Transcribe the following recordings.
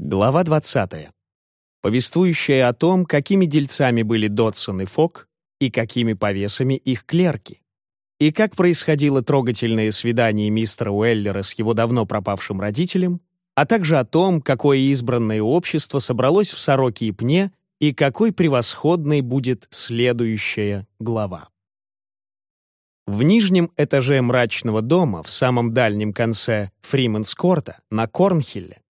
Глава 20. Повествующая о том, какими дельцами были Додсон и Фок и какими повесами их клерки. И как происходило трогательное свидание мистера Уэллера с его давно пропавшим родителем, а также о том, какое избранное общество собралось в Сороке и Пне и какой превосходной будет следующая глава. В нижнем этаже мрачного дома, в самом дальнем конце Фрименскорта, на Корнхилле,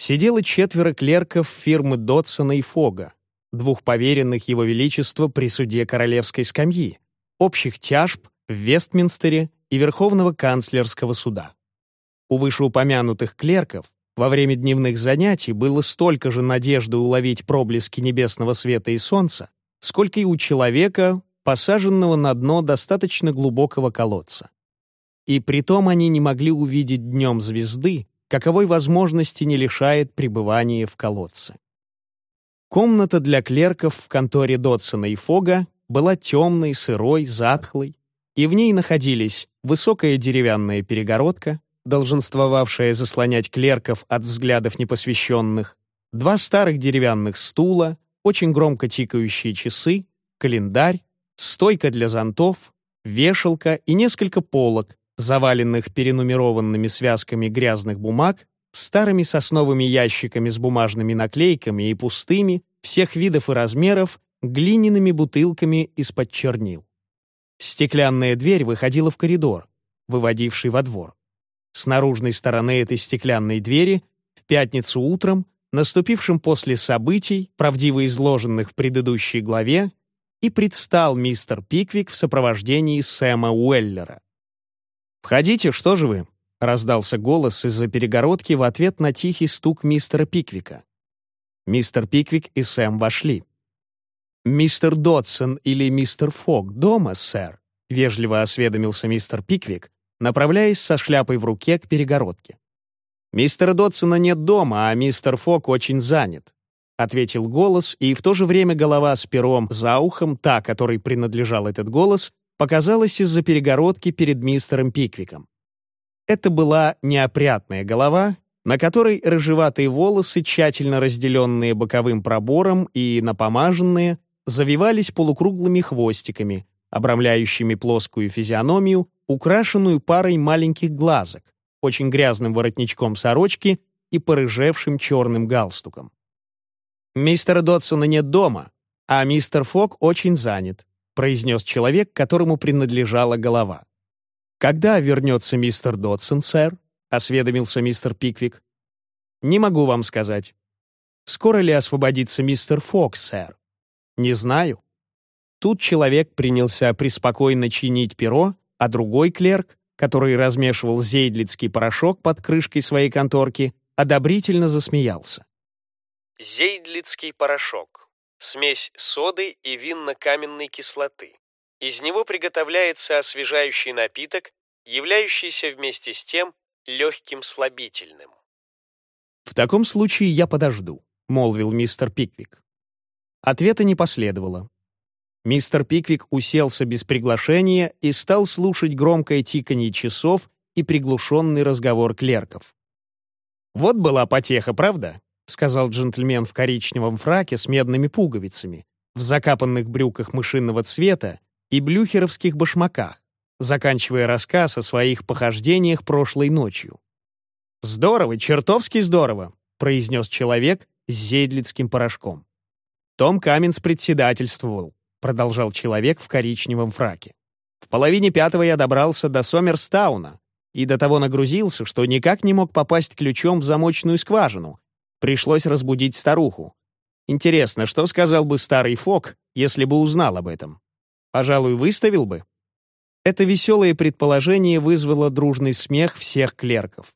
сидело четверо клерков фирмы Дотсона и Фога, двух поверенных его величества при суде королевской скамьи, общих тяжб в Вестминстере и Верховного канцлерского суда. У вышеупомянутых клерков во время дневных занятий было столько же надежды уловить проблески небесного света и солнца, сколько и у человека, посаженного на дно достаточно глубокого колодца. И притом они не могли увидеть днем звезды, каковой возможности не лишает пребывания в колодце. Комната для клерков в конторе Дотсона и Фога была темной, сырой, затхлой, и в ней находились высокая деревянная перегородка, долженствовавшая заслонять клерков от взглядов непосвященных, два старых деревянных стула, очень громко тикающие часы, календарь, стойка для зонтов, вешалка и несколько полок, заваленных перенумерованными связками грязных бумаг, старыми сосновыми ящиками с бумажными наклейками и пустыми, всех видов и размеров, глиняными бутылками из-под чернил. Стеклянная дверь выходила в коридор, выводивший во двор. С наружной стороны этой стеклянной двери в пятницу утром, наступившим после событий, правдиво изложенных в предыдущей главе, и предстал мистер Пиквик в сопровождении Сэма Уэллера. «Входите, что же вы?» — раздался голос из-за перегородки в ответ на тихий стук мистера Пиквика. Мистер Пиквик и Сэм вошли. «Мистер Додсон или мистер Фог дома, сэр?» — вежливо осведомился мистер Пиквик, направляясь со шляпой в руке к перегородке. «Мистера Додсона нет дома, а мистер Фог очень занят», — ответил голос, и в то же время голова с пером за ухом, та, которой принадлежал этот голос, показалась из-за перегородки перед мистером Пиквиком. Это была неопрятная голова, на которой рыжеватые волосы, тщательно разделенные боковым пробором и напомаженные, завивались полукруглыми хвостиками, обрамляющими плоскую физиономию, украшенную парой маленьких глазок, очень грязным воротничком сорочки и порыжевшим черным галстуком. «Мистера Дотсона нет дома, а мистер Фок очень занят произнес человек, которому принадлежала голова. «Когда вернется мистер Додсон, сэр?» — осведомился мистер Пиквик. «Не могу вам сказать». «Скоро ли освободится мистер Фокс, сэр?» «Не знаю». Тут человек принялся преспокойно чинить перо, а другой клерк, который размешивал зейдлицкий порошок под крышкой своей конторки, одобрительно засмеялся. Зейдлицкий порошок смесь соды и винно-каменной кислоты. Из него приготовляется освежающий напиток, являющийся вместе с тем легким слабительным. «В таком случае я подожду», — молвил мистер Пиквик. Ответа не последовало. Мистер Пиквик уселся без приглашения и стал слушать громкое тиканье часов и приглушенный разговор клерков. «Вот была потеха, правда?» Сказал джентльмен в коричневом фраке с медными пуговицами, в закапанных брюках мышиного цвета и блюхеровских башмаках, заканчивая рассказ о своих похождениях прошлой ночью. «Здорово, чертовски здорово», — произнес человек с зейдлицким порошком. «Том Каменс председательствовал», — продолжал человек в коричневом фраке. «В половине пятого я добрался до Сомерстауна и до того нагрузился, что никак не мог попасть ключом в замочную скважину, Пришлось разбудить старуху. Интересно, что сказал бы старый Фок, если бы узнал об этом? Пожалуй, выставил бы? Это веселое предположение вызвало дружный смех всех клерков.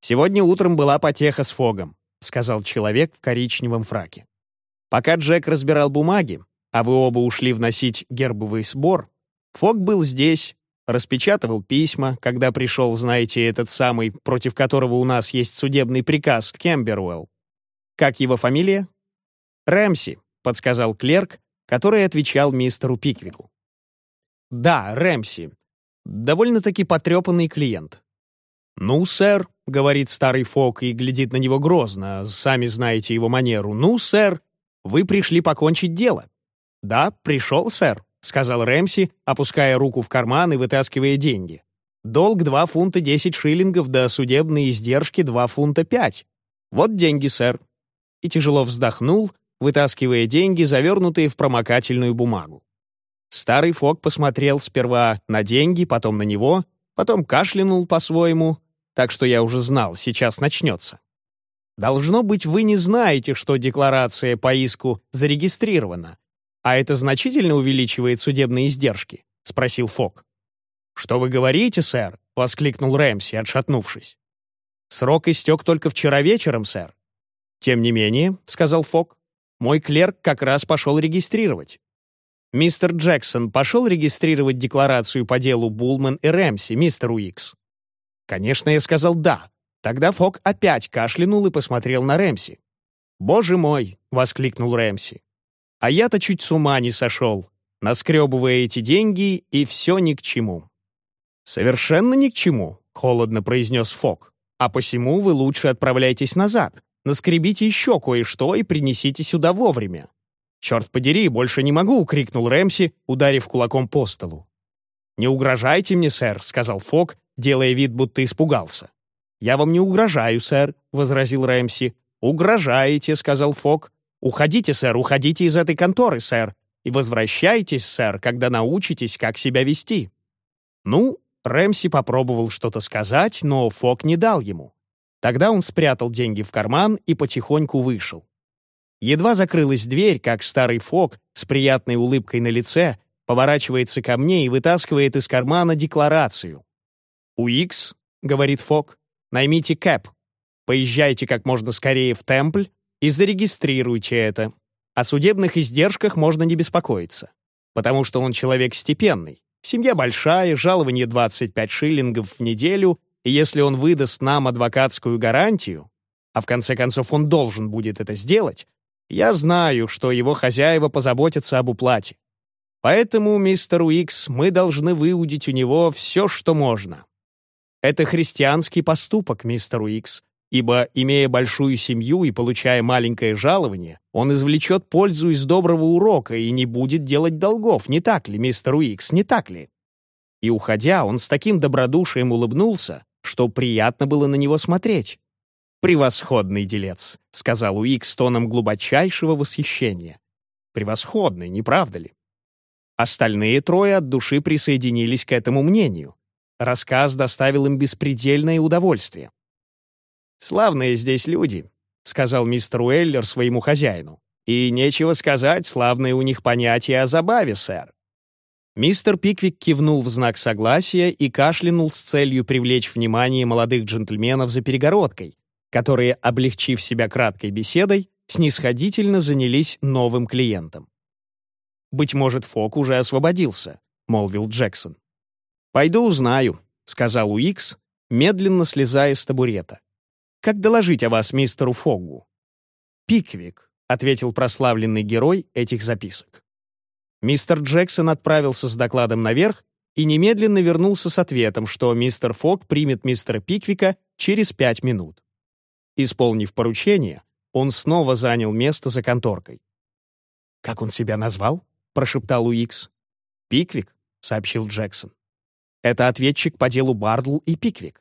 «Сегодня утром была потеха с Фогом», — сказал человек в коричневом фраке. Пока Джек разбирал бумаги, а вы оба ушли вносить гербовый сбор, Фог был здесь, распечатывал письма, когда пришел, знаете, этот самый, против которого у нас есть судебный приказ, Кембервелл. Как его фамилия? Рэмси, подсказал клерк, который отвечал мистеру Пиквику. Да, Рэмси. Довольно-таки потрепанный клиент. Ну, сэр, — говорит старый Фок и глядит на него грозно, сами знаете его манеру. «Ну, сэр, вы пришли покончить дело». «Да, пришел, сэр», — сказал Рэмси, опуская руку в карман и вытаскивая деньги. «Долг 2 фунта 10 шиллингов, да судебные издержки 2 фунта 5. Вот деньги, сэр». И тяжело вздохнул, вытаскивая деньги, завернутые в промокательную бумагу. Старый Фок посмотрел сперва на деньги, потом на него, потом кашлянул по-своему, так что я уже знал, сейчас начнется. Должно быть, вы не знаете, что декларация по иску зарегистрирована, а это значительно увеличивает судебные издержки?» — спросил Фок. «Что вы говорите, сэр?» — воскликнул Рэмси, отшатнувшись. «Срок истек только вчера вечером, сэр». «Тем не менее», — сказал Фок, — «мой клерк как раз пошел регистрировать». «Мистер Джексон пошел регистрировать декларацию по делу Булман и Рэмси, мистер Уикс?» Конечно, я сказал «да». Тогда Фок опять кашлянул и посмотрел на Рэмси. «Боже мой!» — воскликнул Рэмси. «А я-то чуть с ума не сошел, наскребывая эти деньги, и все ни к чему». «Совершенно ни к чему», — холодно произнес Фок. «А посему вы лучше отправляйтесь назад, наскребите еще кое-что и принесите сюда вовремя». «Черт подери, больше не могу!» — крикнул Рэмси, ударив кулаком по столу. «Не угрожайте мне, сэр», — сказал Фок, делая вид, будто испугался. «Я вам не угрожаю, сэр», — возразил Рэмси. «Угрожаете», — сказал Фок. «Уходите, сэр, уходите из этой конторы, сэр, и возвращайтесь, сэр, когда научитесь, как себя вести». Ну, Рэмси попробовал что-то сказать, но Фок не дал ему. Тогда он спрятал деньги в карман и потихоньку вышел. Едва закрылась дверь, как старый Фок с приятной улыбкой на лице поворачивается ко мне и вытаскивает из кармана декларацию. «Уикс», — говорит Фок, — «наймите Кэп. Поезжайте как можно скорее в Темпль и зарегистрируйте это. О судебных издержках можно не беспокоиться, потому что он человек степенный. Семья большая, жалование 25 шиллингов в неделю, и если он выдаст нам адвокатскую гарантию, а в конце концов он должен будет это сделать, я знаю, что его хозяева позаботятся об уплате. Поэтому, мистер Уикс, мы должны выудить у него все, что можно. Это христианский поступок, мистер Уикс, ибо, имея большую семью и получая маленькое жалование, он извлечет пользу из доброго урока и не будет делать долгов, не так ли, мистер Уикс, не так ли? И, уходя, он с таким добродушием улыбнулся, что приятно было на него смотреть. «Превосходный делец», — сказал Уикс тоном глубочайшего восхищения. «Превосходный, не правда ли?» Остальные трое от души присоединились к этому мнению, Рассказ доставил им беспредельное удовольствие. «Славные здесь люди», — сказал мистер Уэллер своему хозяину. «И нечего сказать, славные у них понятия о забаве, сэр». Мистер Пиквик кивнул в знак согласия и кашлянул с целью привлечь внимание молодых джентльменов за перегородкой, которые, облегчив себя краткой беседой, снисходительно занялись новым клиентом. «Быть может, Фок уже освободился», — молвил Джексон. «Пойду узнаю», — сказал Уикс, медленно слезая с табурета. «Как доложить о вас мистеру Фоггу?» «Пиквик», — ответил прославленный герой этих записок. Мистер Джексон отправился с докладом наверх и немедленно вернулся с ответом, что мистер Фог примет мистера Пиквика через пять минут. Исполнив поручение, он снова занял место за конторкой. «Как он себя назвал?» — прошептал Уикс. «Пиквик», — сообщил Джексон. Это ответчик по делу Бардл и Пиквик.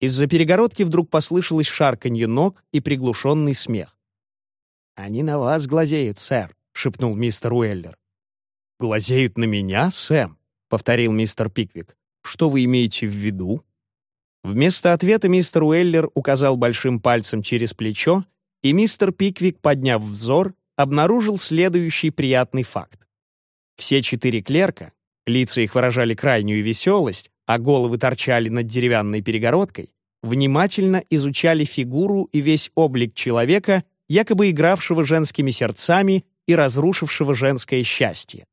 Из-за перегородки вдруг послышалось шарканье ног и приглушенный смех. «Они на вас глазеют, сэр», — шепнул мистер Уэллер. «Глазеют на меня, Сэм?» — повторил мистер Пиквик. «Что вы имеете в виду?» Вместо ответа мистер Уэллер указал большим пальцем через плечо, и мистер Пиквик, подняв взор, обнаружил следующий приятный факт. Все четыре клерка, лица их выражали крайнюю веселость, а головы торчали над деревянной перегородкой, внимательно изучали фигуру и весь облик человека, якобы игравшего женскими сердцами и разрушившего женское счастье.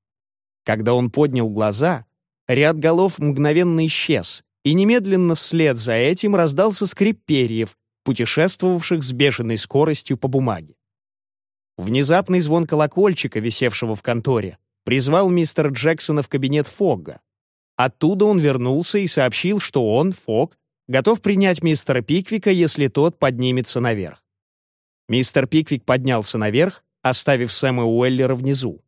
Когда он поднял глаза, ряд голов мгновенно исчез, и немедленно вслед за этим раздался скрип перьев, путешествовавших с бешеной скоростью по бумаге. Внезапный звон колокольчика, висевшего в конторе, призвал мистера Джексона в кабинет Фогга. Оттуда он вернулся и сообщил, что он, Фог, Готов принять мистера Пиквика, если тот поднимется наверх. Мистер Пиквик поднялся наверх, оставив Сэма Уэллера внизу.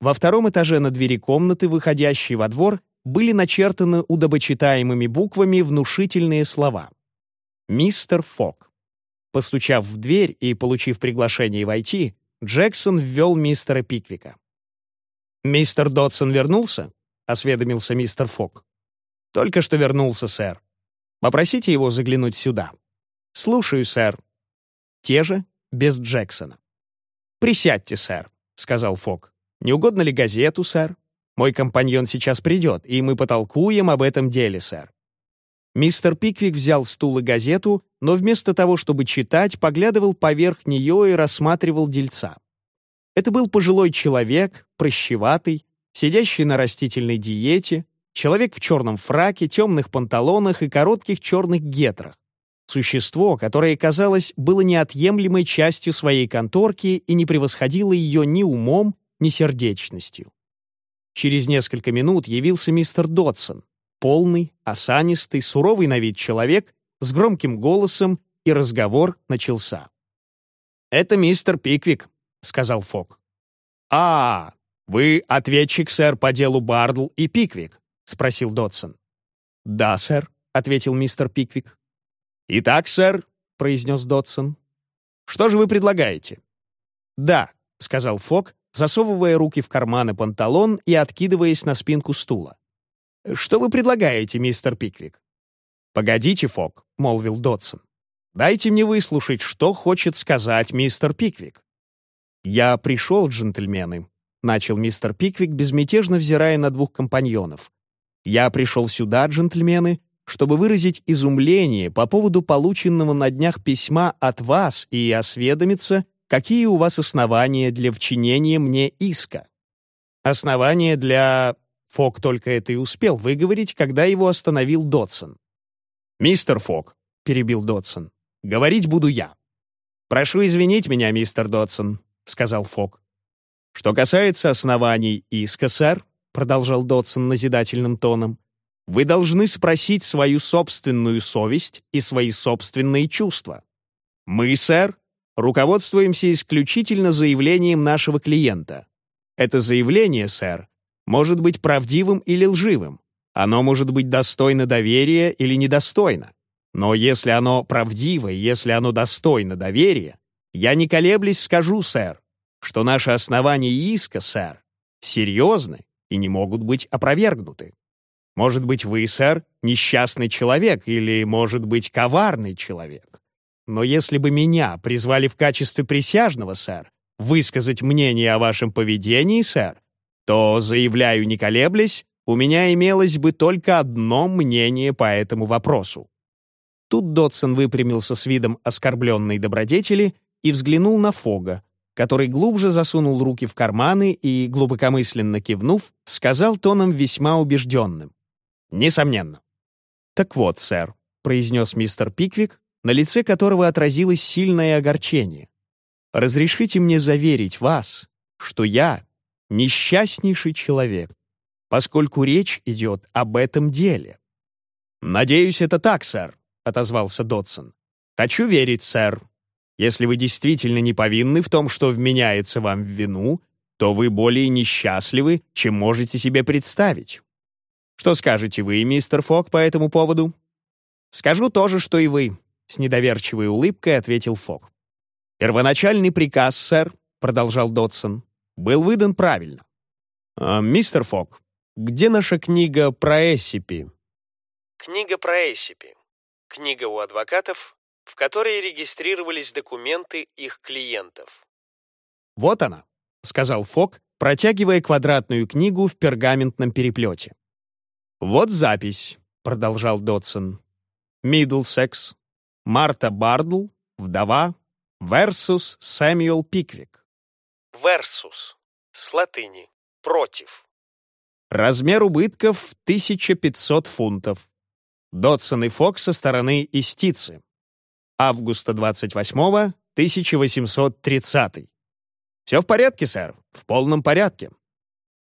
Во втором этаже на двери комнаты, выходящей во двор, были начертаны удобочитаемыми буквами внушительные слова. «Мистер Фок». Постучав в дверь и получив приглашение войти, Джексон ввел мистера Пиквика. «Мистер Додсон вернулся?» — осведомился мистер Фок. «Только что вернулся, сэр. Попросите его заглянуть сюда». «Слушаю, сэр». Те же, без Джексона. «Присядьте, сэр», — сказал Фок. «Не угодно ли газету, сэр? Мой компаньон сейчас придет, и мы потолкуем об этом деле, сэр». Мистер Пиквик взял стул и газету, но вместо того, чтобы читать, поглядывал поверх нее и рассматривал дельца. Это был пожилой человек, прощеватый, сидящий на растительной диете, человек в черном фраке, темных панталонах и коротких черных гетрах. Существо, которое, казалось, было неотъемлемой частью своей конторки и не превосходило ее ни умом, ни сердечностью. Через несколько минут явился мистер Додсон, полный, осанистый, суровый на вид человек с громким голосом, и разговор начался. «Это мистер Пиквик», — сказал Фок. «А, вы ответчик, сэр, по делу Бардл и Пиквик?» — спросил Додсон. «Да, сэр», — ответил мистер Пиквик. «Итак, сэр», — произнес Додсон, — «что же вы предлагаете?» «Да», — сказал Фок, засовывая руки в карманы панталон и откидываясь на спинку стула. «Что вы предлагаете, мистер Пиквик?» «Погодите, Фок», — молвил Додсон. «Дайте мне выслушать, что хочет сказать мистер Пиквик». «Я пришел, джентльмены», — начал мистер Пиквик, безмятежно взирая на двух компаньонов. «Я пришел сюда, джентльмены, чтобы выразить изумление по поводу полученного на днях письма от вас и осведомиться, какие у вас основания для вчинения мне иска». «Основания для...» Фок только это и успел выговорить, когда его остановил Дотсон. «Мистер Фок», — перебил Дотсон, — «говорить буду я». «Прошу извинить меня, мистер Дотсон», — сказал Фок. «Что касается оснований иска, сэр», — продолжал Дотсон назидательным тоном, «вы должны спросить свою собственную совесть и свои собственные чувства. Мы, сэр, руководствуемся исключительно заявлением нашего клиента. Это заявление, сэр, может быть правдивым или лживым. Оно может быть достойно доверия или недостойно. Но если оно правдиво если оно достойно доверия, я не колеблясь скажу, сэр, что наши основания иска, сэр, серьезны и не могут быть опровергнуты. Может быть, вы, сэр, несчастный человек или, может быть, коварный человек. Но если бы меня призвали в качестве присяжного, сэр, высказать мнение о вашем поведении, сэр, то, заявляю не колеблясь, у меня имелось бы только одно мнение по этому вопросу. Тут Дотсон выпрямился с видом оскорбленной добродетели и взглянул на Фога, который глубже засунул руки в карманы и, глубокомысленно кивнув, сказал тоном весьма убежденным. «Несомненно». «Так вот, сэр», — произнес мистер Пиквик, на лице которого отразилось сильное огорчение. «Разрешите мне заверить вас, что я несчастнейший человек, поскольку речь идет об этом деле». «Надеюсь, это так, сэр», — отозвался Дотсон. «Хочу верить, сэр. Если вы действительно не повинны в том, что вменяется вам в вину, то вы более несчастливы, чем можете себе представить. Что скажете вы, мистер Фок, по этому поводу?» «Скажу то же, что и вы», — с недоверчивой улыбкой ответил Фок. «Первоначальный приказ, сэр», — продолжал Дотсон, — «был выдан правильно. А, «Мистер Фок, где наша книга про Эссипи?» Книга про Эссипи. Книга у адвокатов, в которой регистрировались документы их клиентов. «Вот она», — сказал Фок, протягивая квадратную книгу в пергаментном переплете. «Вот запись», — продолжал Дотсон. «Миддлсекс. Марта Бардл, вдова, versus Сэмюэл Пиквик». Versus. С латыни. Против. Размер убытков — 1500 фунтов. Дотсон и Фок со стороны Истицы. Августа 28-го, 1830 «Все в порядке, сэр, в полном порядке».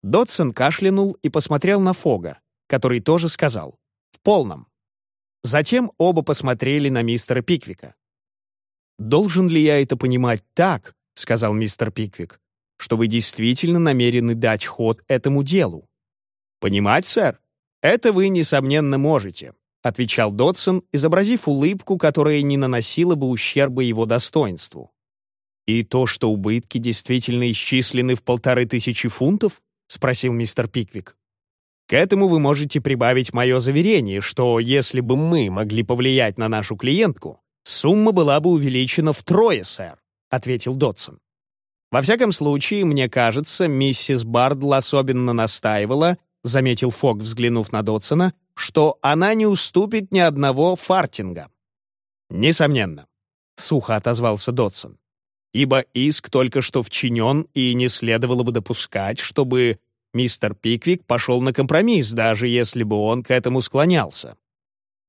Дотсон кашлянул и посмотрел на Фога, который тоже сказал «в полном». Затем оба посмотрели на мистера Пиквика. «Должен ли я это понимать так, — сказал мистер Пиквик, — что вы действительно намерены дать ход этому делу?» «Понимать, сэр? Это вы, несомненно, можете», — отвечал Додсон, изобразив улыбку, которая не наносила бы ущерба его достоинству. «И то, что убытки действительно исчислены в полторы тысячи фунтов?» — спросил мистер Пиквик. К этому вы можете прибавить мое заверение, что если бы мы могли повлиять на нашу клиентку, сумма была бы увеличена втрое, сэр», — ответил Дотсон. «Во всяком случае, мне кажется, миссис Бардл особенно настаивала, — заметил Фок, взглянув на Дотсона, — что она не уступит ни одного фартинга». «Несомненно», — сухо отозвался Дотсон. «Ибо иск только что вчинен, и не следовало бы допускать, чтобы Мистер Пиквик пошел на компромисс, даже если бы он к этому склонялся.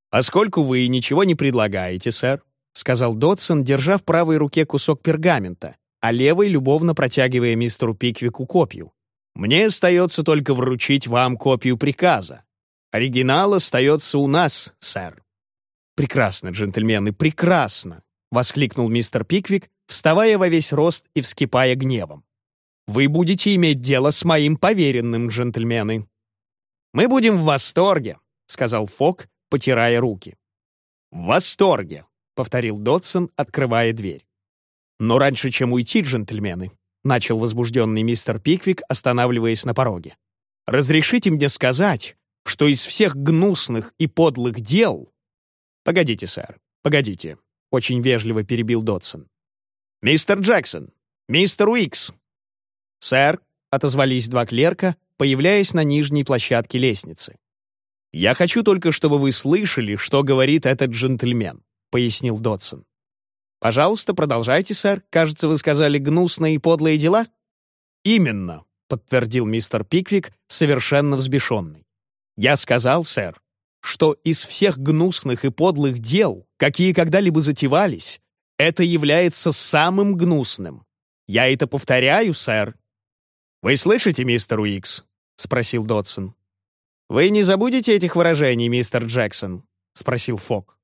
«Поскольку вы ничего не предлагаете, сэр», — сказал Додсон, держа в правой руке кусок пергамента, а левой любовно протягивая мистеру Пиквику копию. «Мне остается только вручить вам копию приказа. Оригинал остается у нас, сэр». «Прекрасно, джентльмены, прекрасно!» — воскликнул мистер Пиквик, вставая во весь рост и вскипая гневом. Вы будете иметь дело с моим поверенным, джентльмены». «Мы будем в восторге», — сказал Фок, потирая руки. «В восторге», — повторил Додсон, открывая дверь. «Но раньше, чем уйти, джентльмены», — начал возбужденный мистер Пиквик, останавливаясь на пороге. «Разрешите мне сказать, что из всех гнусных и подлых дел...» «Погодите, сэр, погодите», — очень вежливо перебил Додсон. «Мистер Джексон, мистер Уикс, «Сэр», — отозвались два клерка, появляясь на нижней площадке лестницы. «Я хочу только, чтобы вы слышали, что говорит этот джентльмен», — пояснил Додсон. «Пожалуйста, продолжайте, сэр. Кажется, вы сказали гнусные и подлые дела?» «Именно», — подтвердил мистер Пиквик, совершенно взбешенный. «Я сказал, сэр, что из всех гнусных и подлых дел, какие когда-либо затевались, это является самым гнусным. Я это повторяю, сэр, «Вы слышите, мистер Уикс?» — спросил Додсон. «Вы не забудете этих выражений, мистер Джексон?» — спросил Фок.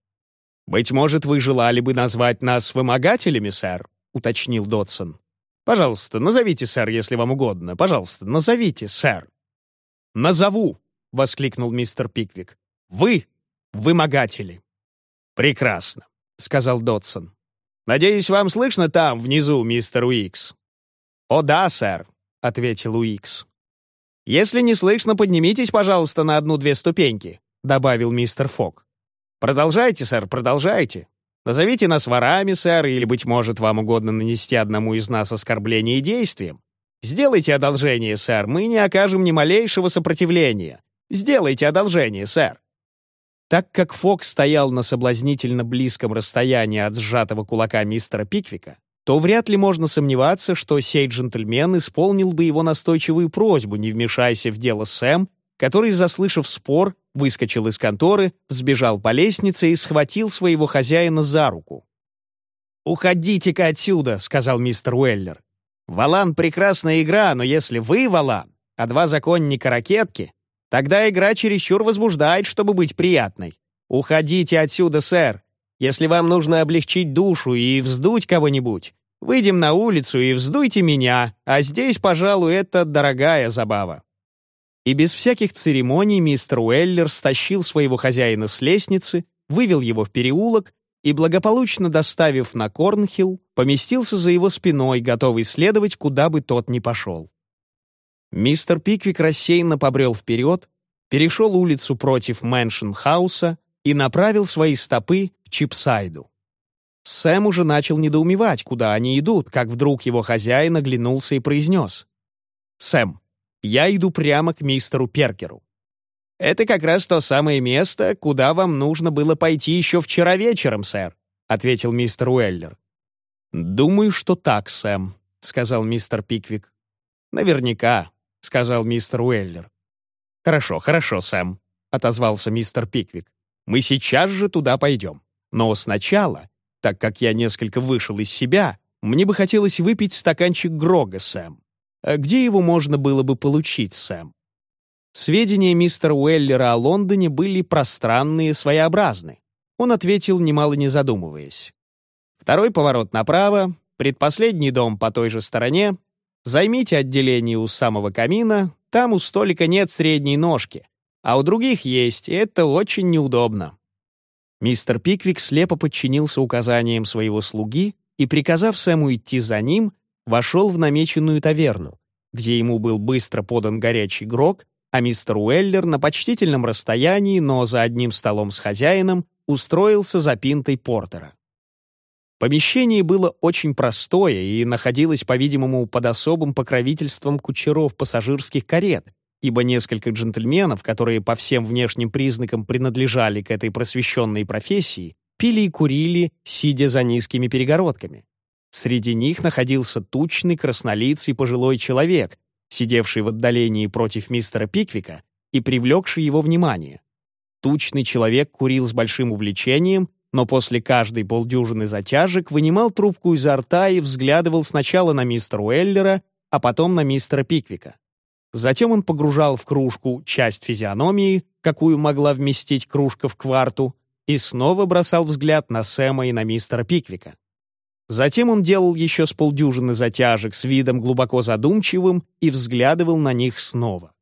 «Быть может, вы желали бы назвать нас вымогателями, сэр?» — уточнил Додсон. «Пожалуйста, назовите, сэр, если вам угодно. Пожалуйста, назовите, сэр». «Назову!» — воскликнул мистер Пиквик. «Вы вымогатели». «Прекрасно», — сказал Додсон. «Надеюсь, вам слышно там, внизу, мистер Уикс?» «О да, сэр», — ответил Уикс. «Если не слышно, поднимитесь, пожалуйста, на одну-две ступеньки», — добавил мистер Фок. «Продолжайте, сэр, продолжайте. Назовите нас ворами, сэр, или, быть может, вам угодно нанести одному из нас оскорбление действием. Сделайте одолжение, сэр, мы не окажем ни малейшего сопротивления. Сделайте одолжение, сэр». Так как Фок стоял на соблазнительно близком расстоянии от сжатого кулака мистера Пиквика, то вряд ли можно сомневаться, что сей джентльмен исполнил бы его настойчивую просьбу, не вмешайся в дело Сэм, который, заслышав спор, выскочил из конторы, сбежал по лестнице и схватил своего хозяина за руку. «Уходите-ка отсюда», — сказал мистер Уэллер. «Валан — прекрасная игра, но если вы Валан, а два законника ракетки, тогда игра чересчур возбуждает, чтобы быть приятной. Уходите отсюда, сэр. Если вам нужно облегчить душу и вздуть кого-нибудь, Выйдем на улицу и вздуйте меня, а здесь, пожалуй, это дорогая забава». И без всяких церемоний мистер Уэллер стащил своего хозяина с лестницы, вывел его в переулок и, благополучно доставив на Корнхилл, поместился за его спиной, готовый следовать, куда бы тот ни пошел. Мистер Пиквик рассеянно побрел вперед, перешел улицу против Мэншн-хауса и направил свои стопы к Чипсайду. Сэм уже начал недоумевать, куда они идут, как вдруг его хозяин оглянулся и произнес. «Сэм, я иду прямо к мистеру Перкеру. Это как раз то самое место, куда вам нужно было пойти еще вчера вечером, сэр», ответил мистер Уэллер. «Думаю, что так, Сэм», — сказал мистер Пиквик. «Наверняка», — сказал мистер Уэллер. «Хорошо, хорошо, Сэм», — отозвался мистер Пиквик. «Мы сейчас же туда пойдем. Но сначала так как я несколько вышел из себя, мне бы хотелось выпить стаканчик Грога, Сэм. А где его можно было бы получить, Сэм? Сведения мистера Уэллера о Лондоне были пространные, своеобразны. Он ответил, немало не задумываясь. Второй поворот направо, предпоследний дом по той же стороне. Займите отделение у самого камина, там у столика нет средней ножки, а у других есть, и это очень неудобно. Мистер Пиквик слепо подчинился указаниям своего слуги и, приказав Сэму идти за ним, вошел в намеченную таверну, где ему был быстро подан горячий грог, а мистер Уэллер на почтительном расстоянии, но за одним столом с хозяином, устроился за пинтой портера. Помещение было очень простое и находилось, по-видимому, под особым покровительством кучеров пассажирских карет, ибо несколько джентльменов, которые по всем внешним признакам принадлежали к этой просвещенной профессии, пили и курили, сидя за низкими перегородками. Среди них находился тучный, краснолицый пожилой человек, сидевший в отдалении против мистера Пиквика и привлекший его внимание. Тучный человек курил с большим увлечением но после каждой полдюжины затяжек вынимал трубку изо рта и взглядывал сначала на мистера Уэллера, а потом на мистера Пиквика. Затем он погружал в кружку часть физиономии, какую могла вместить кружка в кварту, и снова бросал взгляд на Сэма и на мистера Пиквика. Затем он делал еще с полдюжины затяжек с видом глубоко задумчивым и взглядывал на них снова.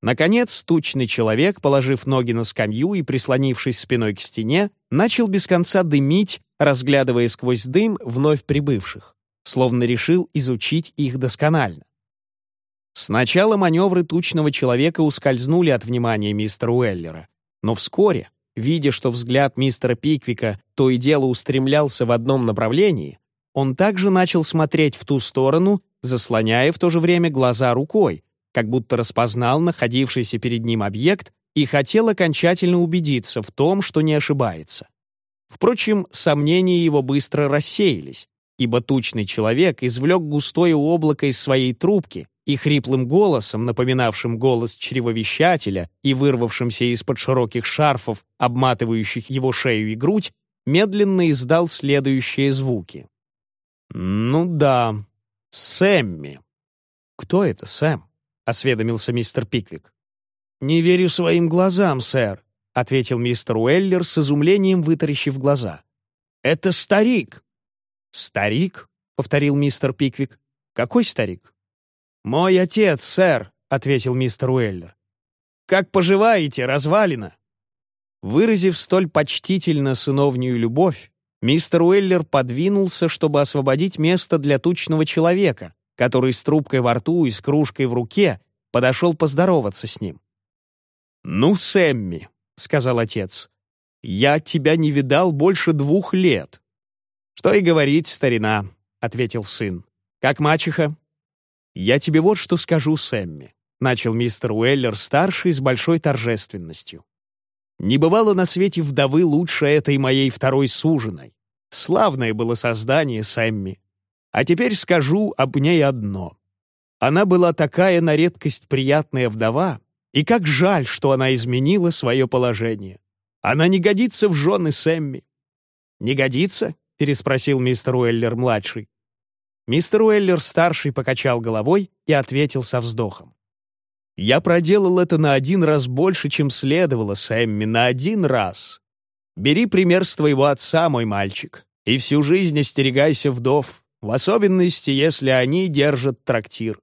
Наконец, тучный человек, положив ноги на скамью и прислонившись спиной к стене, начал без конца дымить, разглядывая сквозь дым вновь прибывших, словно решил изучить их досконально. Сначала маневры тучного человека ускользнули от внимания мистера Уэллера, но вскоре, видя, что взгляд мистера Пиквика то и дело устремлялся в одном направлении, он также начал смотреть в ту сторону, заслоняя в то же время глаза рукой, как будто распознал находившийся перед ним объект и хотел окончательно убедиться в том, что не ошибается. Впрочем, сомнения его быстро рассеялись, ибо тучный человек извлек густое облако из своей трубки и хриплым голосом, напоминавшим голос чревовещателя и вырвавшимся из-под широких шарфов, обматывающих его шею и грудь, медленно издал следующие звуки. «Ну да, Сэмми». «Кто это, Сэм?» — осведомился мистер Пиквик. «Не верю своим глазам, сэр», — ответил мистер Уэллер с изумлением, вытаращив глаза. «Это старик!» «Старик?» — повторил мистер Пиквик. «Какой старик?» «Мой отец, сэр», — ответил мистер Уэллер. «Как поживаете, развалина?» Выразив столь почтительно сыновнюю любовь, мистер Уэллер подвинулся, чтобы освободить место для тучного человека, который с трубкой во рту и с кружкой в руке подошел поздороваться с ним. «Ну, Сэмми», — сказал отец, — «я тебя не видал больше двух лет». «Что и говорить, старина», — ответил сын. «Как мачеха?» «Я тебе вот что скажу, Сэмми», — начал мистер Уэллер-старший с большой торжественностью. «Не бывало на свете вдовы лучше этой моей второй суженой. Славное было создание, Сэмми. А теперь скажу об ней одно. Она была такая на редкость приятная вдова, и как жаль, что она изменила свое положение. Она не годится в жены Сэмми. «Не годится?» — переспросил мистер Уэллер-младший. Мистер Уэллер-старший покачал головой и ответил со вздохом. «Я проделал это на один раз больше, чем следовало, Сэмми, на один раз. Бери пример с твоего отца, мой мальчик, и всю жизнь остерегайся вдов, в особенности, если они держат трактир.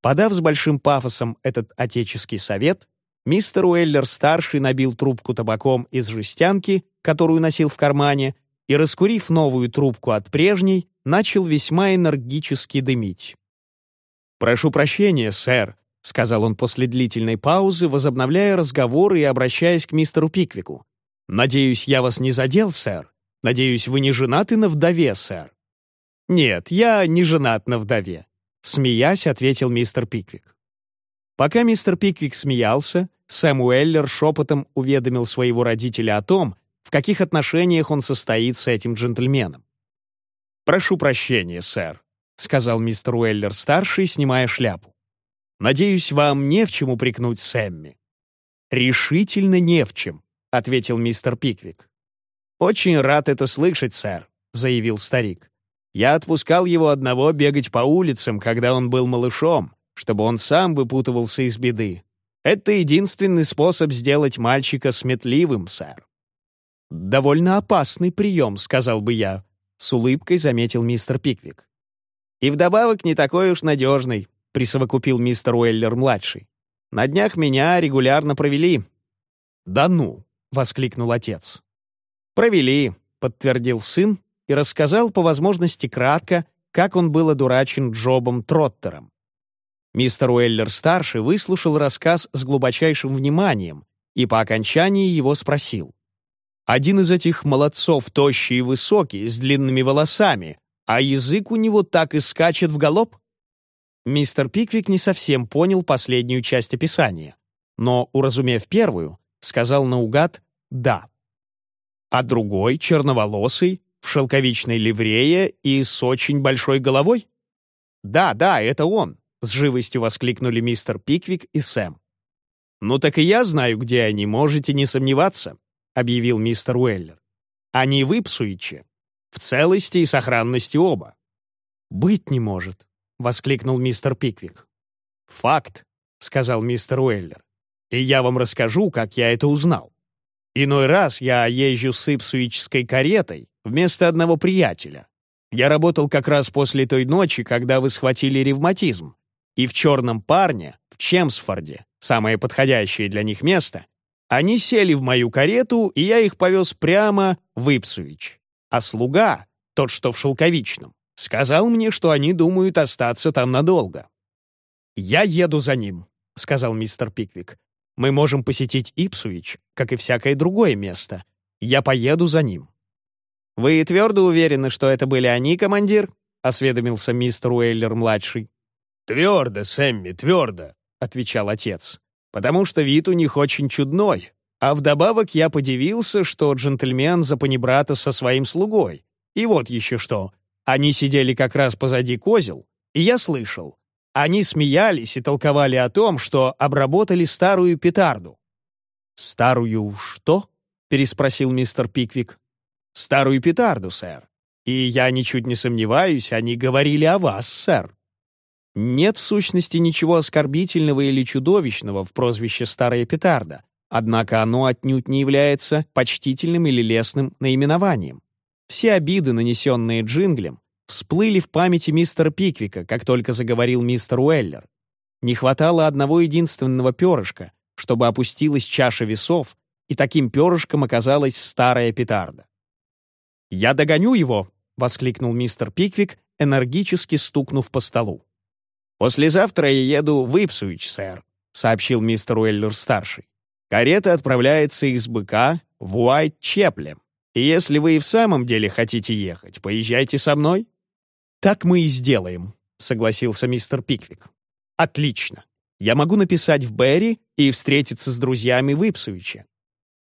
Подав с большим пафосом этот отеческий совет, мистер Уэллер-старший набил трубку табаком из жестянки, которую носил в кармане, и, раскурив новую трубку от прежней, начал весьма энергически дымить. «Прошу прощения, сэр», — сказал он после длительной паузы, возобновляя разговор и обращаясь к мистеру Пиквику. «Надеюсь, я вас не задел, сэр? Надеюсь, вы не женаты на вдове, сэр?» «Нет, я не женат на вдове», — смеясь, ответил мистер Пиквик. Пока мистер Пиквик смеялся, Сэм Уэллер шепотом уведомил своего родителя о том, в каких отношениях он состоит с этим джентльменом. «Прошу прощения, сэр», — сказал мистер Уэллер-старший, снимая шляпу. «Надеюсь, вам не в чем упрекнуть Сэмми». «Решительно не в чем», — ответил мистер Пиквик. «Очень рад это слышать, сэр», — заявил старик. Я отпускал его одного бегать по улицам, когда он был малышом, чтобы он сам выпутывался из беды. Это единственный способ сделать мальчика сметливым, сэр». «Довольно опасный прием», — сказал бы я, — с улыбкой заметил мистер Пиквик. «И вдобавок не такой уж надежный», — присовокупил мистер Уэллер-младший. «На днях меня регулярно провели». «Да ну!» — воскликнул отец. «Провели», — подтвердил сын и рассказал по возможности кратко, как он был одурачен Джобом Троттером. Мистер Уэллер-старший выслушал рассказ с глубочайшим вниманием и по окончании его спросил. «Один из этих молодцов тощий и высокий, с длинными волосами, а язык у него так и скачет в галоп?» Мистер Пиквик не совсем понял последнюю часть описания, но, уразумев первую, сказал наугад «да». А другой, черноволосый, в шелковичной ливрее и с очень большой головой? «Да, да, это он», — с живостью воскликнули мистер Пиквик и Сэм. «Ну так и я знаю, где они, можете не сомневаться», — объявил мистер Уэллер. «Они в Ипсуиче. В целости и сохранности оба». «Быть не может», — воскликнул мистер Пиквик. «Факт», — сказал мистер Уэллер. «И я вам расскажу, как я это узнал. Иной раз я езжу с ипсуической каретой вместо одного приятеля. Я работал как раз после той ночи, когда вы схватили ревматизм. И в «Черном парне», в Чемсфорде, самое подходящее для них место, они сели в мою карету, и я их повез прямо в Ипсуич. А слуга, тот, что в Шелковичном, сказал мне, что они думают остаться там надолго. «Я еду за ним», — сказал мистер Пиквик. Мы можем посетить Ипсуич, как и всякое другое место. Я поеду за ним». «Вы твердо уверены, что это были они, командир?» — осведомился мистер Уэйлер-младший. «Твердо, Сэмми, твердо», — отвечал отец. «Потому что вид у них очень чудной. А вдобавок я подивился, что джентльмен за панибрата со своим слугой. И вот еще что. Они сидели как раз позади козел, и я слышал, они смеялись и толковали о том, что обработали старую петарду. «Старую что?» — переспросил мистер Пиквик. «Старую петарду, сэр. И я ничуть не сомневаюсь, они говорили о вас, сэр». Нет в сущности ничего оскорбительного или чудовищного в прозвище «старая петарда», однако оно отнюдь не является почтительным или лесным наименованием. Все обиды, нанесенные джинглем, всплыли в памяти мистера Пиквика, как только заговорил мистер Уэллер. Не хватало одного единственного перышка, чтобы опустилась чаша весов, и таким перышком оказалась старая петарда. «Я догоню его!» — воскликнул мистер Пиквик, энергически стукнув по столу. «Послезавтра я еду в Ипсуич, сэр», — сообщил мистер Уэллер-старший. «Карета отправляется из быка в Уайт-Чепле. И если вы и в самом деле хотите ехать, поезжайте со мной. «Так мы и сделаем», — согласился мистер Пиквик. «Отлично. Я могу написать в Берри и встретиться с друзьями в Ипсуиче.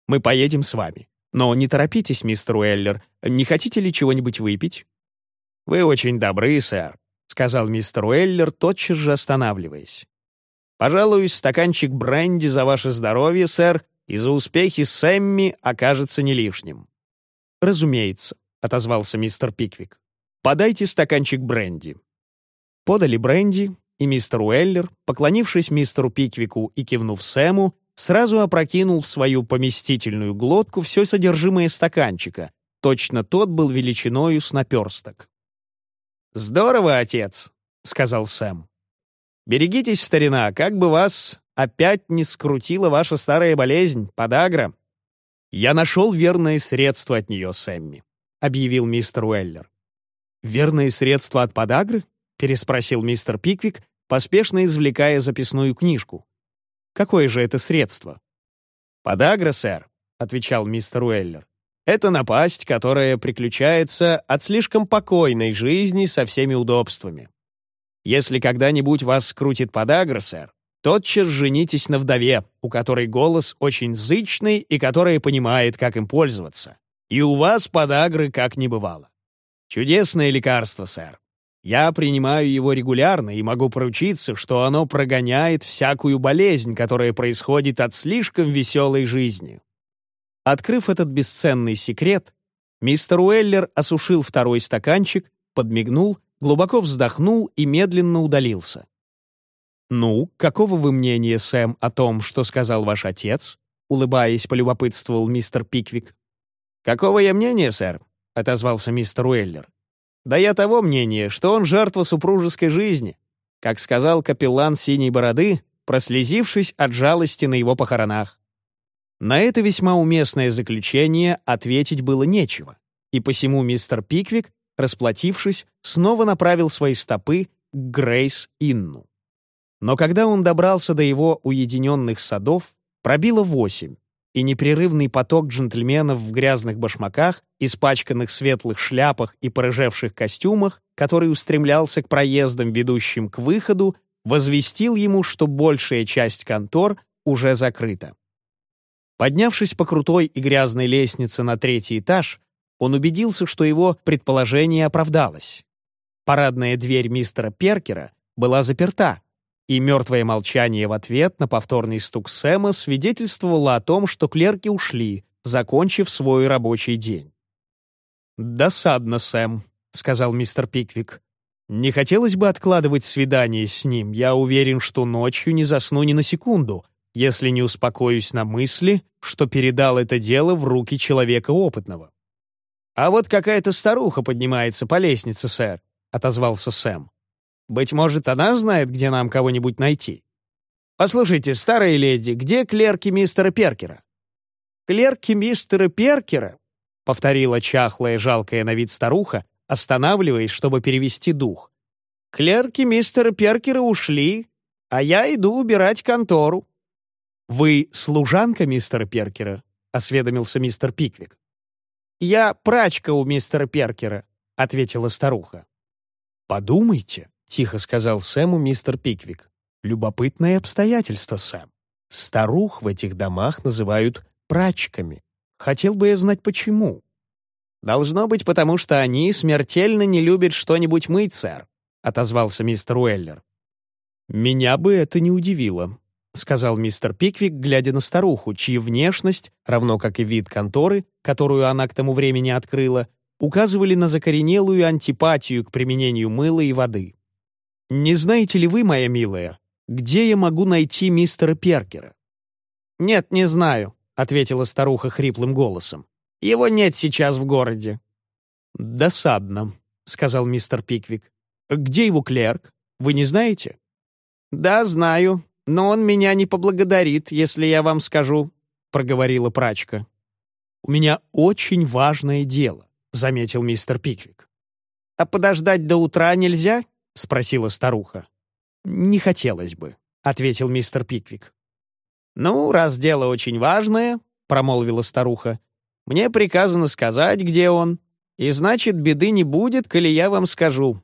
Мы поедем с вами. Но не торопитесь, мистер Уэллер. Не хотите ли чего-нибудь выпить?» «Вы очень добры, сэр», — сказал мистер Уэллер, тотчас же останавливаясь. «Пожалуй, стаканчик бренди за ваше здоровье, сэр, и за успехи Сэмми окажется не лишним». «Разумеется», — отозвался мистер Пиквик. «Подайте стаканчик бренди». Подали бренди, и мистер Уэллер, поклонившись мистеру Пиквику и кивнув Сэму, сразу опрокинул в свою поместительную глотку все содержимое стаканчика. Точно тот был величиною с наперсток. «Здорово, отец», — сказал Сэм. «Берегитесь, старина, как бы вас опять не скрутила ваша старая болезнь, подагра». «Я нашел верное средство от нее, Сэмми», — объявил мистер Уэллер. «Верные средства от подагры?» — переспросил мистер Пиквик, поспешно извлекая записную книжку. «Какое же это средство?» «Подагра, сэр», — отвечал мистер Уэллер. «Это напасть, которая приключается от слишком покойной жизни со всеми удобствами. Если когда-нибудь вас скрутит подагра, сэр, тотчас женитесь на вдове, у которой голос очень зычный и которая понимает, как им пользоваться. И у вас подагры как не бывало. Чудесное лекарство, сэр. Я принимаю его регулярно и могу поручиться, что оно прогоняет всякую болезнь, которая происходит от слишком веселой жизни». Открыв этот бесценный секрет, мистер Уэллер осушил второй стаканчик, подмигнул, глубоко вздохнул и медленно удалился. «Ну, какого вы мнения, Сэм, о том, что сказал ваш отец?» улыбаясь, полюбопытствовал мистер Пиквик. «Какого я мнения, сэр?» — отозвался мистер Уэллер. «Да я того мнения, что он жертва супружеской жизни, как сказал капеллан Синей Бороды, прослезившись от жалости на его похоронах. На это весьма уместное заключение ответить было нечего, и посему мистер Пиквик, расплатившись, снова направил свои стопы к Грейс Инну. Но когда он добрался до его уединенных садов, пробило восемь, и непрерывный поток джентльменов в грязных башмаках, испачканных светлых шляпах и порыжевших костюмах, который устремлялся к проездам, ведущим к выходу, возвестил ему, что большая часть контор уже закрыта. Поднявшись по крутой и грязной лестнице на третий этаж, он убедился, что его предположение оправдалось. Парадная дверь мистера Перкера была заперта, и мертвое молчание в ответ на повторный стук Сэма свидетельствовало о том, что клерки ушли, закончив свой рабочий день. «Досадно, Сэм», — сказал мистер Пиквик. «Не хотелось бы откладывать свидание с ним. Я уверен, что ночью не засну ни на секунду, если не успокоюсь на мысли, что передал это дело в руки человека опытного. «А вот какая-то старуха поднимается по лестнице, сэр», — отозвался Сэм. «Быть может, она знает, где нам кого-нибудь найти. Послушайте, старая леди, где клерки мистера Перкера?» «Клерки мистера Перкера?» — повторила чахлая, жалкая на вид старуха, останавливаясь, чтобы перевести дух. «Клерки мистера Перкера ушли, а я иду убирать контору». «Вы служанка мистера Перкера?» — осведомился мистер Пиквик. «Я прачка у мистера Перкера», — ответила старуха. «Подумайте», — тихо сказал Сэму мистер Пиквик. «Любопытное обстоятельство, Сэм. Старух в этих домах называют прачками. Хотел бы я знать, почему». «Должно быть, потому что они смертельно не любят что-нибудь мыть, сэр», — отозвался мистер Уэллер. «Меня бы это не удивило», — сказал мистер Пиквик, глядя на старуху, чьи внешность, равно как и вид конторы, которую она к тому времени открыла, указывали на закоренелую антипатию к применению мыла и воды. «Не знаете ли вы, моя милая, где я могу найти мистера Перкера?» «Нет, не знаю», — ответила старуха хриплым голосом. «Его нет сейчас в городе». «Досадно», — сказал мистер Пиквик. «Где его клерк? Вы не знаете?» «Да, знаю но он меня не поблагодарит, если я вам скажу», — проговорила прачка. «У меня очень важное дело», — заметил мистер Пиквик. «А подождать до утра нельзя?» — спросила старуха. «Не хотелось бы», — ответил мистер Пиквик. «Ну, раз дело очень важное», — промолвила старуха, «мне приказано сказать, где он, и значит, беды не будет, коли я вам скажу.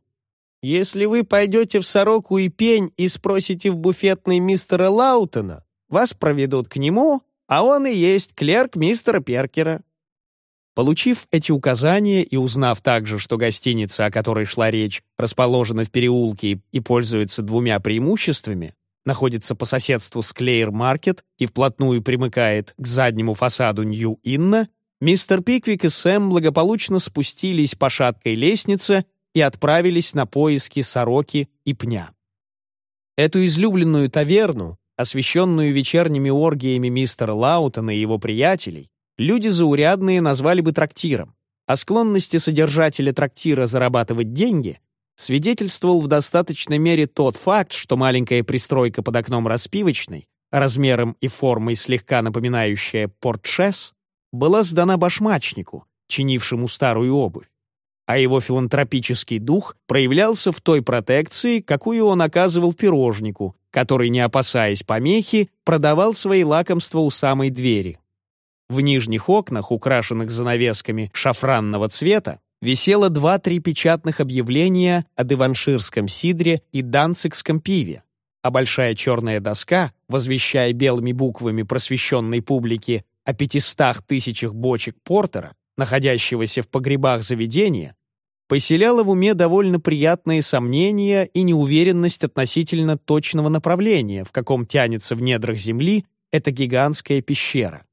Если вы пойдете в Сороку и Пень и спросите в буфетной мистера Лаутона, вас проведут к нему, а он и есть клерк мистера Перкера». Получив эти указания и узнав также, что гостиница, о которой шла речь, расположена в переулке и пользуется двумя преимуществами, находится по соседству с Клейр-маркет и вплотную примыкает к заднему фасаду Нью-Инна, мистер Пиквик и Сэм благополучно спустились по шаткой лестнице и отправились на поиски сороки и пня. Эту излюбленную таверну, освещенную вечерними оргиями мистера Лаутона и его приятелей, люди заурядные назвали бы трактиром. О склонности содержателя трактира зарабатывать деньги свидетельствовал в достаточной мере тот факт, что маленькая пристройка под окном распивочной, размером и формой слегка напоминающая портшес, была сдана башмачнику, чинившему старую обувь а его филантропический дух проявлялся в той протекции, какую он оказывал пирожнику, который, не опасаясь помехи, продавал свои лакомства у самой двери. В нижних окнах, украшенных занавесками шафранного цвета, висело два-три печатных объявления о деванширском сидре и данцикском пиве, а большая черная доска, возвещая белыми буквами просвещенной публике о пятистах тысячах бочек портера, находящегося в погребах заведения, поселяло в уме довольно приятные сомнения и неуверенность относительно точного направления, в каком тянется в недрах Земли эта гигантская пещера.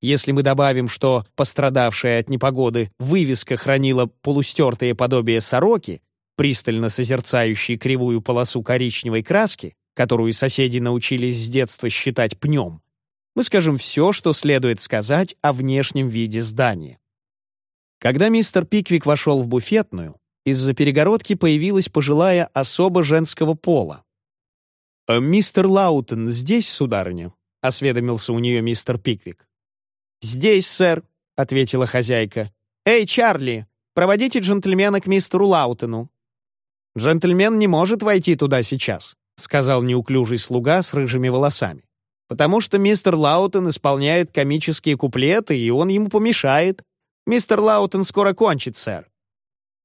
Если мы добавим, что пострадавшая от непогоды вывеска хранила полустертое подобие сороки, пристально созерцающей кривую полосу коричневой краски, которую соседи научились с детства считать пнем, мы скажем все, что следует сказать о внешнем виде здания. Когда мистер Пиквик вошел в буфетную, из-за перегородки появилась пожилая особа женского пола. «Э, «Мистер Лаутон здесь, сударыня?» — осведомился у нее мистер Пиквик. «Здесь, сэр», — ответила хозяйка. «Эй, Чарли, проводите джентльмена к мистеру Лаутону». «Джентльмен не может войти туда сейчас», — сказал неуклюжий слуга с рыжими волосами. «Потому что мистер Лаутон исполняет комические куплеты, и он ему помешает. Мистер Лаутон скоро кончит, сэр».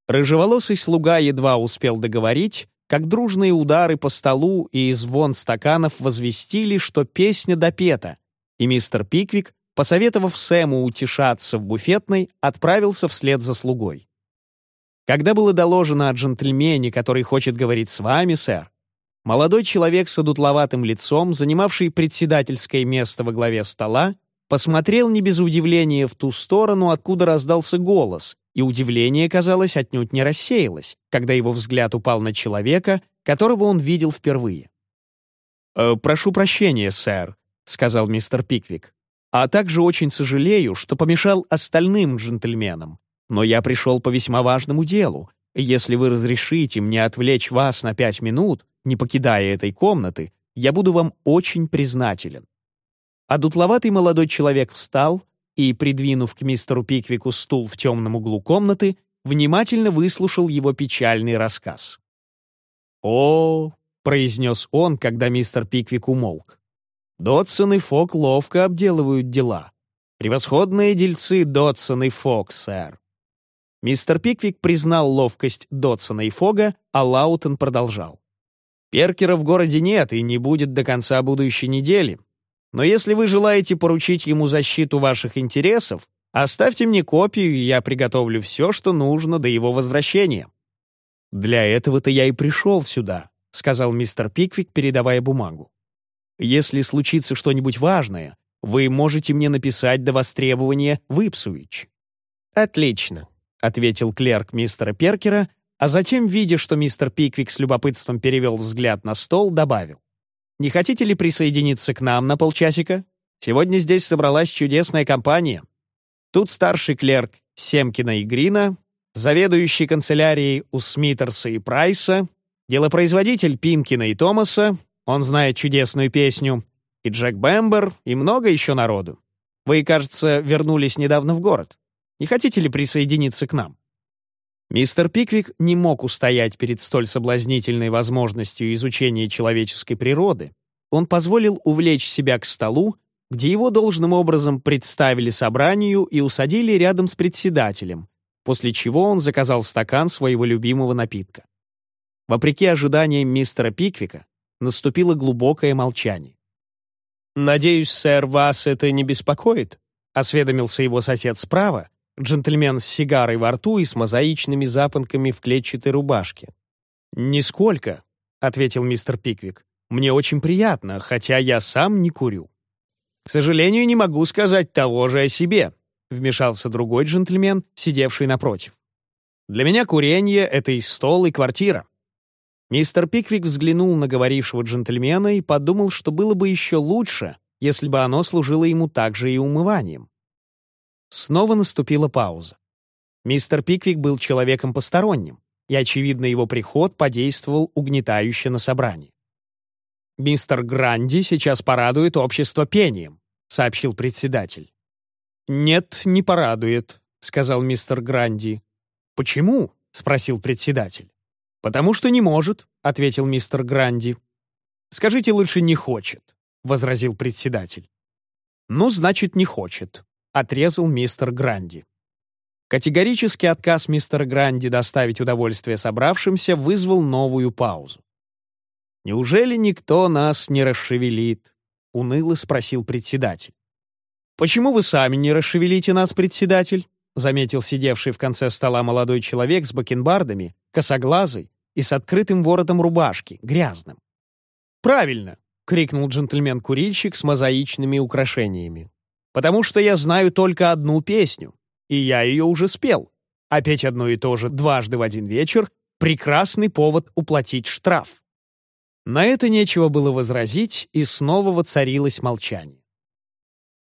Рыжеволосый слуга едва успел договорить, как дружные удары по столу и звон стаканов возвестили, что песня допета, и мистер Пиквик, посоветовав Сэму утешаться в буфетной, отправился вслед за слугой. Когда было доложено о джентльмене, который хочет говорить с вами, сэр, молодой человек с одутловатым лицом, занимавший председательское место во главе стола, посмотрел не без удивления в ту сторону, откуда раздался голос, и удивление, казалось, отнюдь не рассеялось, когда его взгляд упал на человека, которого он видел впервые. «Э, «Прошу прощения, сэр», — сказал мистер Пиквик. «А также очень сожалею, что помешал остальным джентльменам. Но я пришел по весьма важному делу, если вы разрешите мне отвлечь вас на пять минут, не покидая этой комнаты, я буду вам очень признателен». А дутловатый молодой человек встал, и, придвинув к мистеру Пиквику стул в темном углу комнаты, внимательно выслушал его печальный рассказ. «О!» — произнес он, когда мистер Пиквик умолк. «Дотсон и Фок ловко обделывают дела. Превосходные дельцы Дотсон и Фок, сэр». Мистер Пиквик признал ловкость Дотсона и Фога, а Лаутон продолжал. «Перкера в городе нет и не будет до конца будущей недели, но если вы желаете поручить ему защиту ваших интересов, оставьте мне копию, и я приготовлю все, что нужно до его возвращения». «Для этого-то я и пришел сюда», — сказал мистер Пиквик, передавая бумагу. «Если случится что-нибудь важное, вы можете мне написать до востребования в Ипсуич». «Отлично», — ответил клерк мистера Перкера, а затем, видя, что мистер Пиквик с любопытством перевел взгляд на стол, добавил. Не хотите ли присоединиться к нам на полчасика? Сегодня здесь собралась чудесная компания. Тут старший клерк Семкина и Грина, заведующий канцелярией у Смитерса и Прайса, делопроизводитель Пимкина и Томаса, он знает чудесную песню, и Джек Бэмбер, и много еще народу. Вы, кажется, вернулись недавно в город. Не хотите ли присоединиться к нам? Мистер Пиквик не мог устоять перед столь соблазнительной возможностью изучения человеческой природы. Он позволил увлечь себя к столу, где его должным образом представили собранию и усадили рядом с председателем, после чего он заказал стакан своего любимого напитка. Вопреки ожиданиям мистера Пиквика, наступило глубокое молчание. «Надеюсь, сэр, вас это не беспокоит?» — осведомился его сосед справа, Джентльмен с сигарой во рту и с мозаичными запонками в клетчатой рубашке. «Нисколько», — ответил мистер Пиквик. «Мне очень приятно, хотя я сам не курю». «К сожалению, не могу сказать того же о себе», — вмешался другой джентльмен, сидевший напротив. «Для меня курение — это и стол, и квартира». Мистер Пиквик взглянул на говорившего джентльмена и подумал, что было бы еще лучше, если бы оно служило ему также и умыванием. Снова наступила пауза. Мистер Пиквик был человеком посторонним, и, очевидно, его приход подействовал угнетающе на собрании. «Мистер Гранди сейчас порадует общество пением», — сообщил председатель. «Нет, не порадует», — сказал мистер Гранди. «Почему?» — спросил председатель. «Потому что не может», — ответил мистер Гранди. «Скажите лучше «не хочет», — возразил председатель. «Ну, значит, не хочет», отрезал мистер Гранди. Категорический отказ мистера Гранди доставить удовольствие собравшимся вызвал новую паузу. «Неужели никто нас не расшевелит?» — уныло спросил председатель. «Почему вы сами не расшевелите нас, председатель?» — заметил сидевший в конце стола молодой человек с бакенбардами, косоглазый и с открытым воротом рубашки, грязным. «Правильно!» — крикнул джентльмен-курильщик с мозаичными украшениями потому что я знаю только одну песню, и я ее уже спел. А петь одно и то же дважды в один вечер — прекрасный повод уплатить штраф. На это нечего было возразить, и снова воцарилось молчание.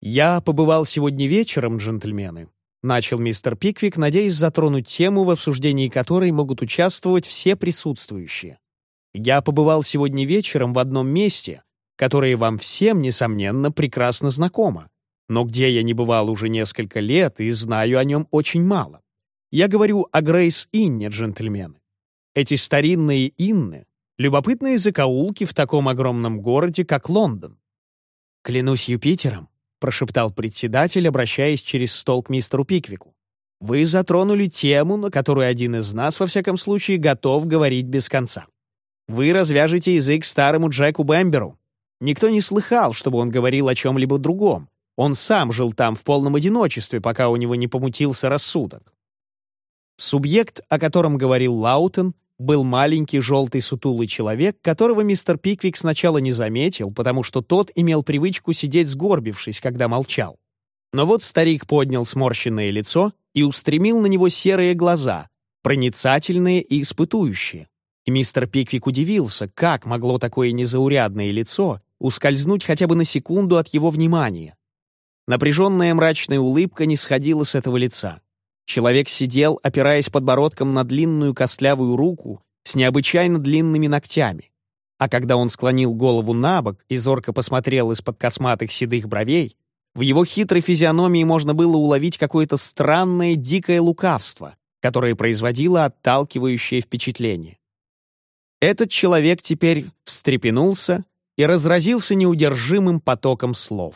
«Я побывал сегодня вечером, джентльмены», — начал мистер Пиквик, надеясь затронуть тему, в обсуждении которой могут участвовать все присутствующие. «Я побывал сегодня вечером в одном месте, которое вам всем, несомненно, прекрасно знакомо, но где я не бывал уже несколько лет и знаю о нем очень мало. Я говорю о Грейс Инне, джентльмены. Эти старинные Инны — любопытные закоулки в таком огромном городе, как Лондон. Клянусь Юпитером, прошептал председатель, обращаясь через стол к мистеру Пиквику. «Вы затронули тему, на которую один из нас, во всяком случае, готов говорить без конца. Вы развяжете язык старому Джеку Бэмберу. Никто не слыхал, чтобы он говорил о чем-либо другом. Он сам жил там в полном одиночестве, пока у него не помутился рассудок». Субъект, о котором говорил Лаутен, был маленький желтый сутулый человек, которого мистер Пиквик сначала не заметил, потому что тот имел привычку сидеть сгорбившись, когда молчал. Но вот старик поднял сморщенное лицо и устремил на него серые глаза, проницательные и испытующие. И мистер Пиквик удивился, как могло такое незаурядное лицо ускользнуть хотя бы на секунду от его внимания. Напряженная мрачная улыбка не сходила с этого лица. Человек сидел, опираясь подбородком на длинную костлявую руку с необычайно длинными ногтями. А когда он склонил голову на бок и зорко посмотрел из-под косматых седых бровей, в его хитрой физиономии можно было уловить какое-то странное дикое лукавство, которое производило отталкивающее впечатление. Этот человек теперь встрепенулся и разразился неудержимым потоком слов.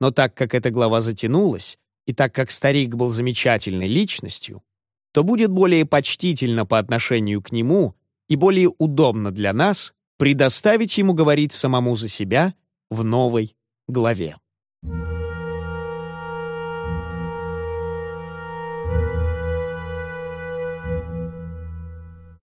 Но так как эта глава затянулась, и так как старик был замечательной личностью, то будет более почтительно по отношению к нему и более удобно для нас предоставить ему говорить самому за себя в новой главе.